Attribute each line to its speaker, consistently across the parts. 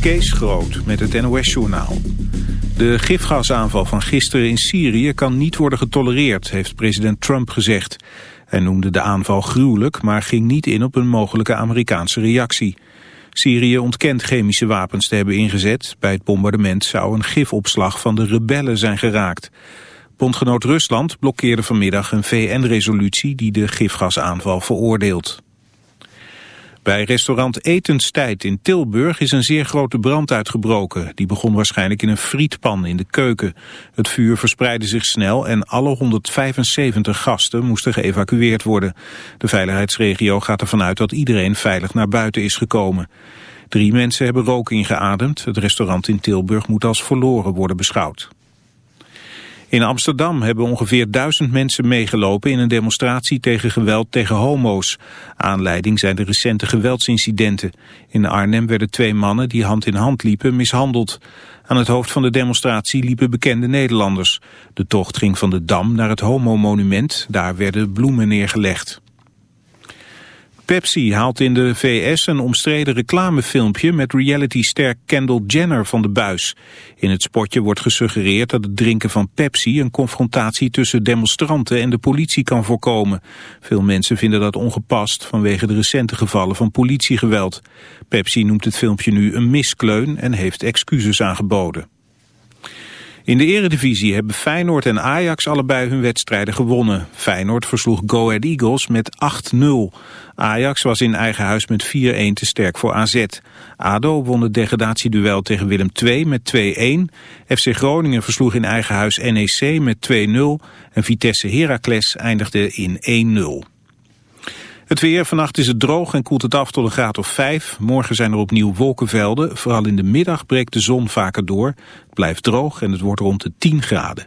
Speaker 1: Kees Groot met het NOS-journaal. De gifgasaanval van gisteren in Syrië kan niet worden getolereerd, heeft president Trump gezegd. Hij noemde de aanval gruwelijk, maar ging niet in op een mogelijke Amerikaanse reactie. Syrië ontkent chemische wapens te hebben ingezet. Bij het bombardement zou een gifopslag van de rebellen zijn geraakt. Bondgenoot Rusland blokkeerde vanmiddag een VN-resolutie die de gifgasaanval veroordeelt. Bij restaurant Etenstijd in Tilburg is een zeer grote brand uitgebroken. Die begon waarschijnlijk in een frietpan in de keuken. Het vuur verspreidde zich snel en alle 175 gasten moesten geëvacueerd worden. De veiligheidsregio gaat ervan uit dat iedereen veilig naar buiten is gekomen. Drie mensen hebben rook ingeademd. Het restaurant in Tilburg moet als verloren worden beschouwd. In Amsterdam hebben ongeveer duizend mensen meegelopen in een demonstratie tegen geweld tegen homo's. Aanleiding zijn de recente geweldsincidenten. In Arnhem werden twee mannen die hand in hand liepen mishandeld. Aan het hoofd van de demonstratie liepen bekende Nederlanders. De tocht ging van de Dam naar het homomonument. Daar werden bloemen neergelegd. Pepsi haalt in de VS een omstreden reclamefilmpje met realityster Kendall Jenner van de buis. In het spotje wordt gesuggereerd dat het drinken van Pepsi een confrontatie tussen demonstranten en de politie kan voorkomen. Veel mensen vinden dat ongepast vanwege de recente gevallen van politiegeweld. Pepsi noemt het filmpje nu een miskleun en heeft excuses aangeboden. In de eredivisie hebben Feyenoord en Ajax allebei hun wedstrijden gewonnen. Feyenoord versloeg Go Ahead Eagles met 8-0. Ajax was in eigen huis met 4-1 te sterk voor AZ. ADO won het degradatieduel tegen Willem II met 2-1. FC Groningen versloeg in eigen huis NEC met 2-0. En Vitesse Heracles eindigde in 1-0. Het weer, vannacht is het droog en koelt het af tot een graad of 5. Morgen zijn er opnieuw wolkenvelden. Vooral in de middag breekt de zon vaker door. Het blijft droog en het wordt rond de 10 graden.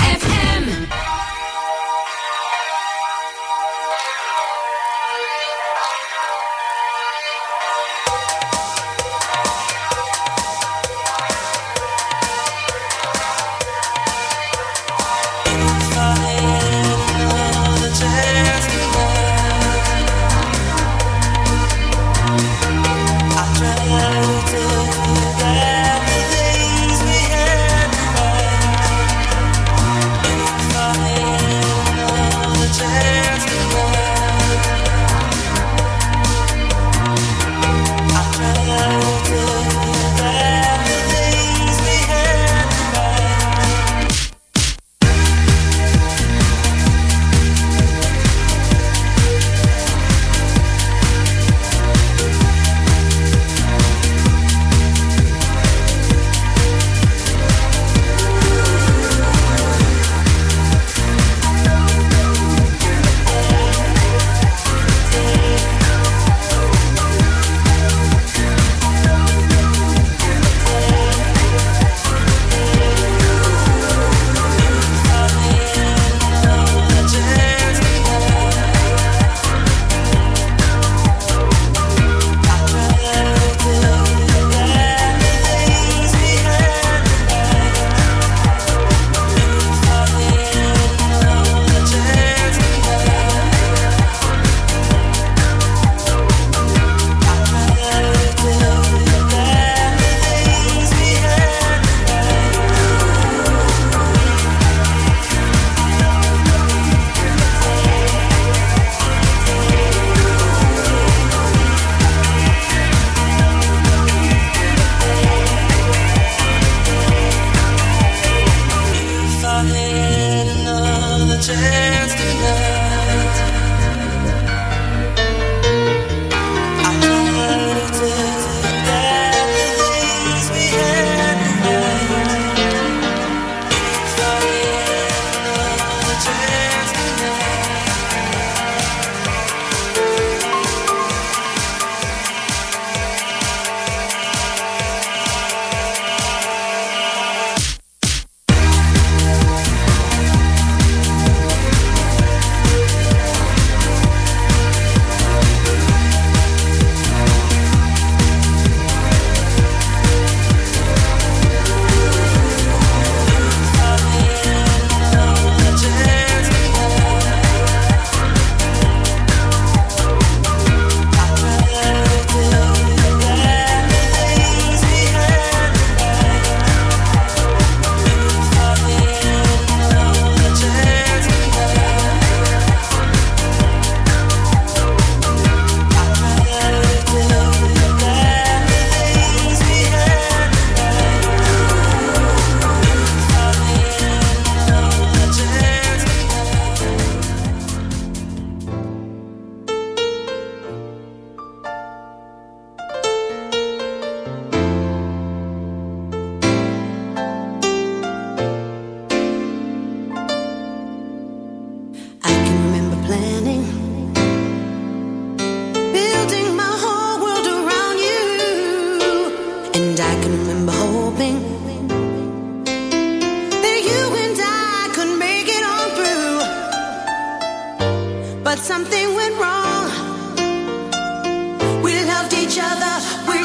Speaker 2: change.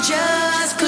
Speaker 3: just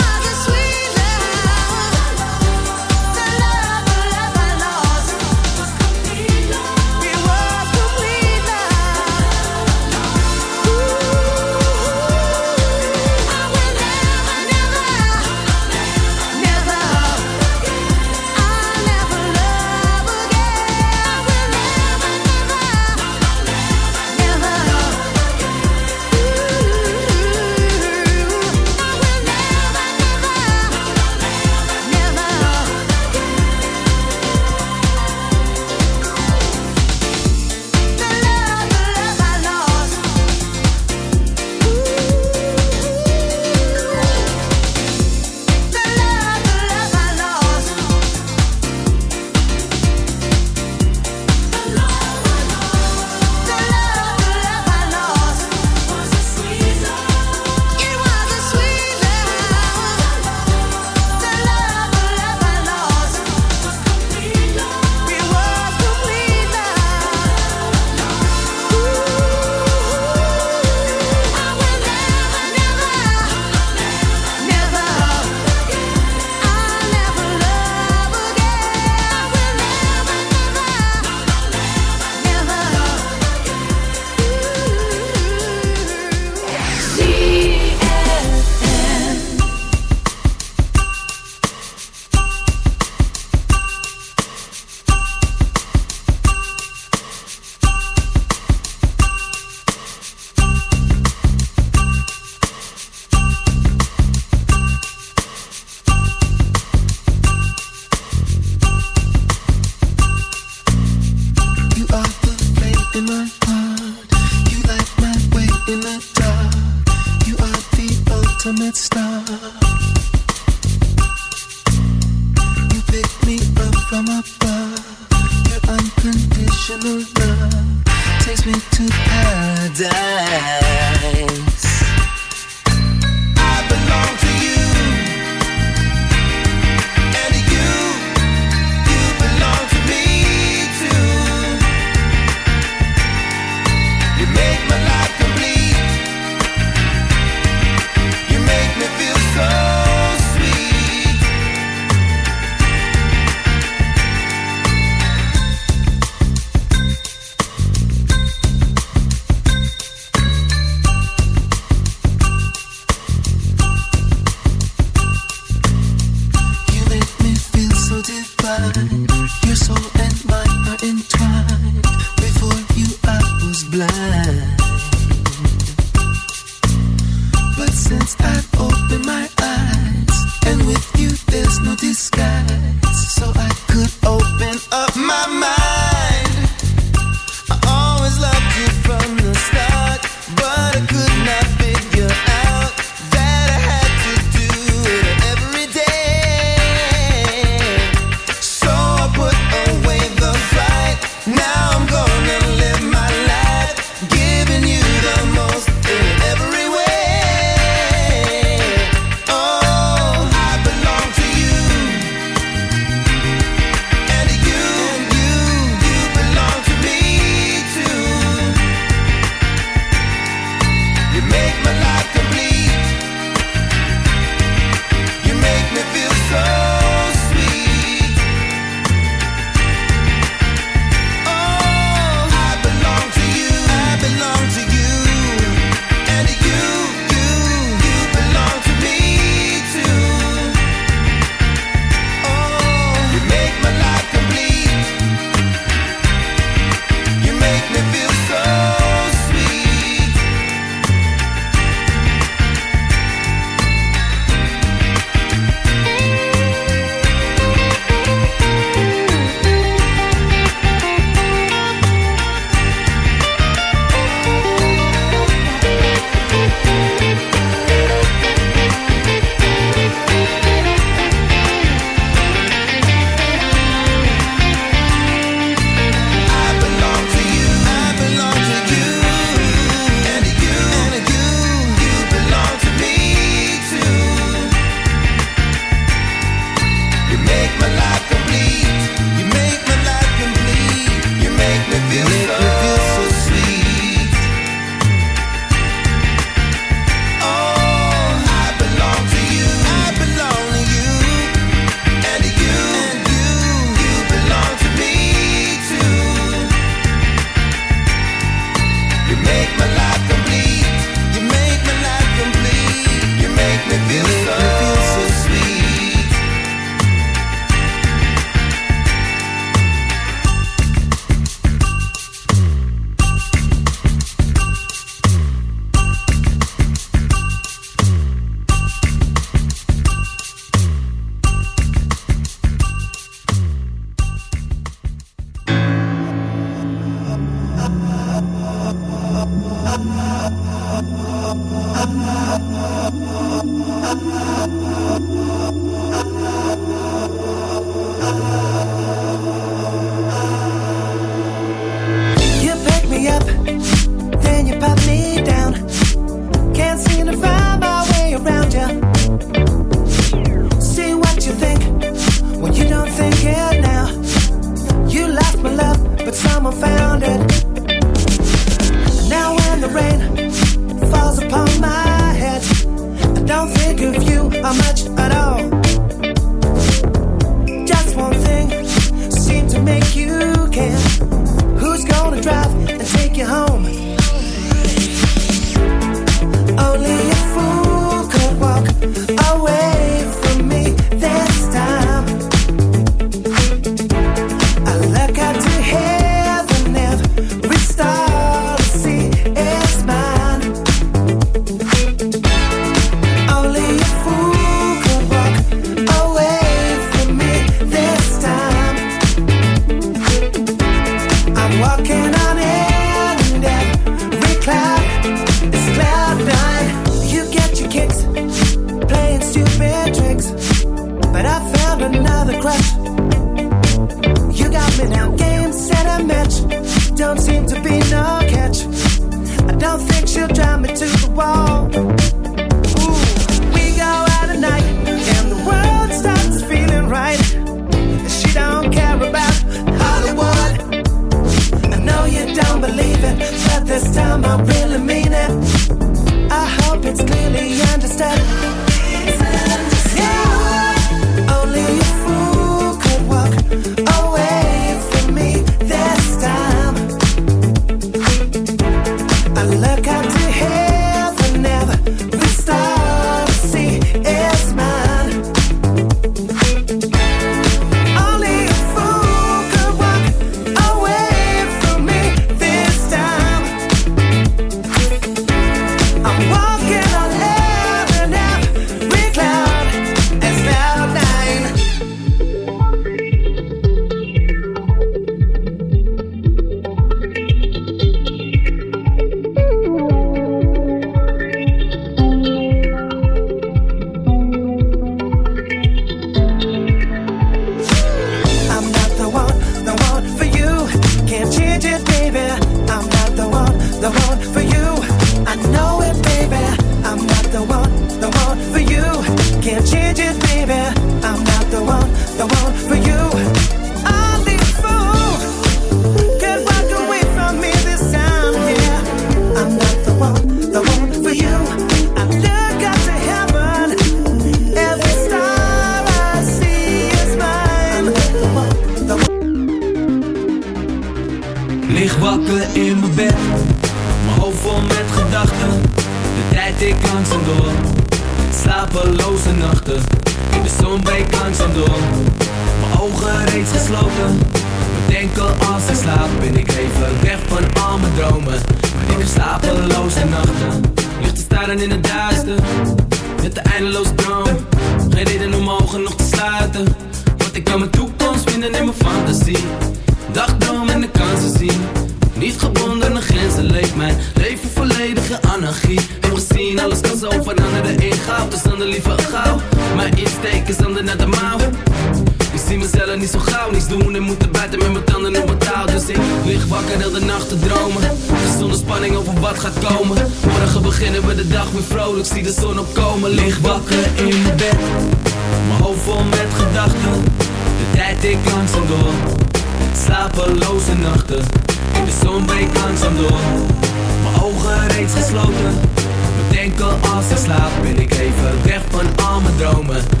Speaker 3: genomen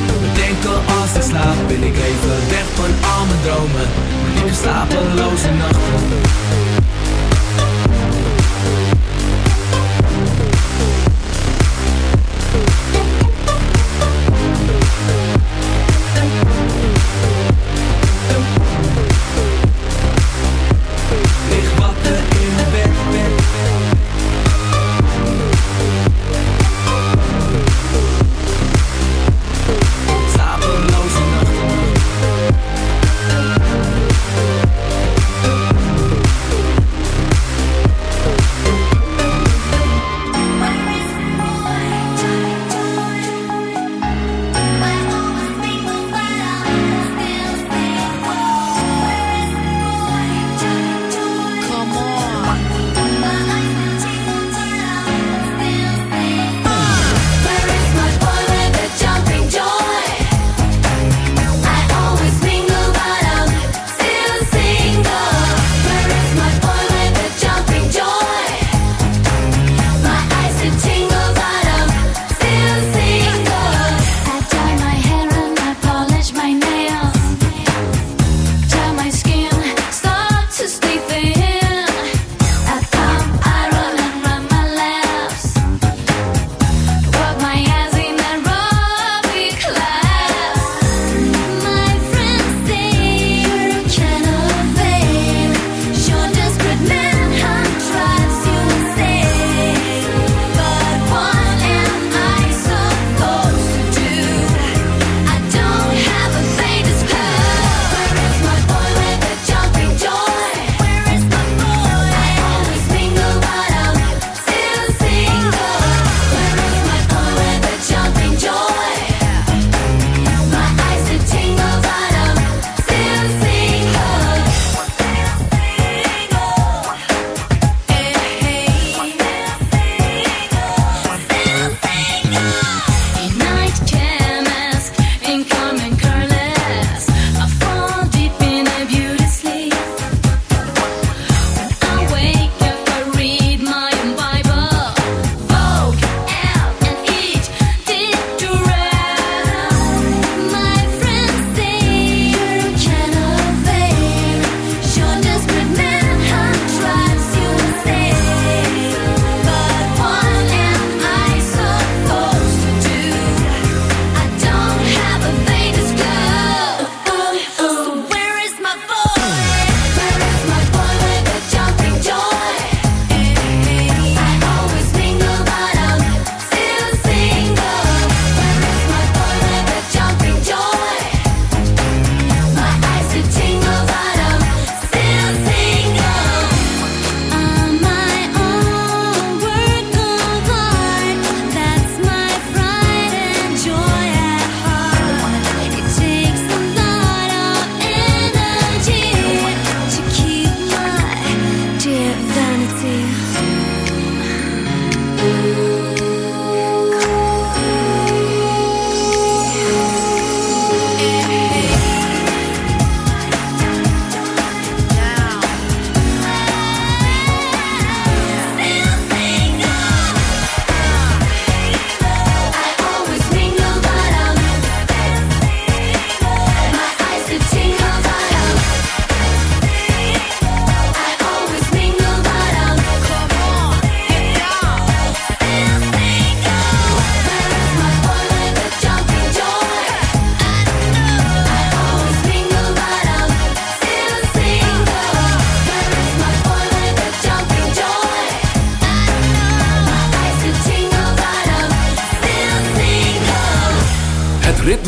Speaker 3: Bedenken als ik slaap, ben ik even weg van al mijn dromen. Ik heb slapeloze nachten.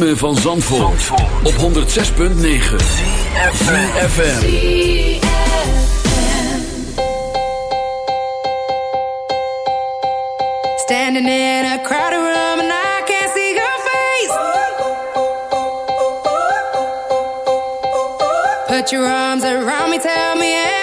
Speaker 4: ritme van Zandvoort, Zandvoort. op 106.9 CFFM
Speaker 5: Standing in a crowded room and I can't see your face Put your arms around me, tell me yeah.